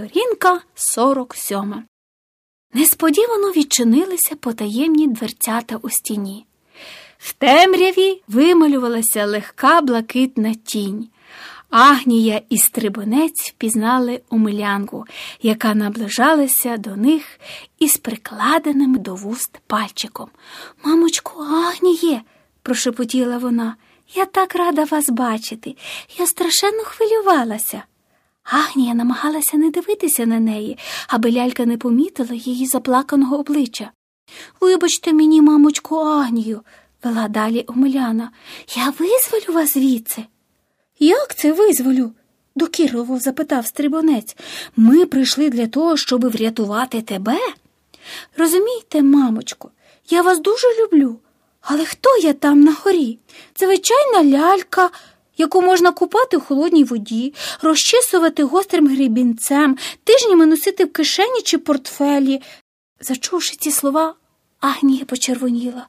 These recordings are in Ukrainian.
Сторінка 47. Несподівано відчинилися потаємні дверцята у стіні. В темряві вималювалася легка блакитна тінь. Агнія і стрибунець впізнали умилянку, яка наближалася до них із прикладеним до вуст пальчиком. Мамочку, Агніє, прошепотіла вона, я так рада вас бачити. Я страшенно хвилювалася. Агнія намагалася не дивитися на неї, аби лялька не помітила її заплаканого обличчя. Вибачте мені, мамочку, Агнію, вела далі Омеляна, я визволю вас звідси. Як це визволю? докірливо запитав стрибонець. Ми прийшли для того, щоб врятувати тебе. Розумієте, мамочко, я вас дуже люблю. Але хто я там на горі? Звичайна лялька, яку можна купати в холодній воді, розчисувати гострим грібінцем, тижнями носити в кишені чи портфелі. Зачувши ці слова, Агнія почервоніла.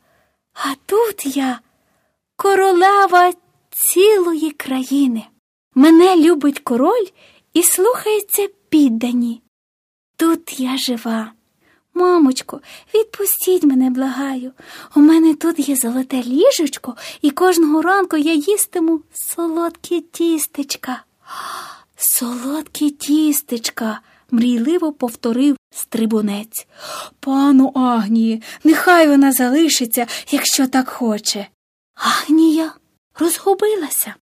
А тут я королева цілої країни. Мене любить король і слухається піддані. Тут я жива. Мамочко, відпустіть мене, благаю. У мене тут є золоте ліжечко, і кожного ранку я їстиму солодкі тістечка. Солодкі тістечка, мрійливо повторив стрибунець. Пану Агнії, нехай вона залишиться, якщо так хоче. Агнія розгубилася.